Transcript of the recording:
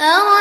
أرى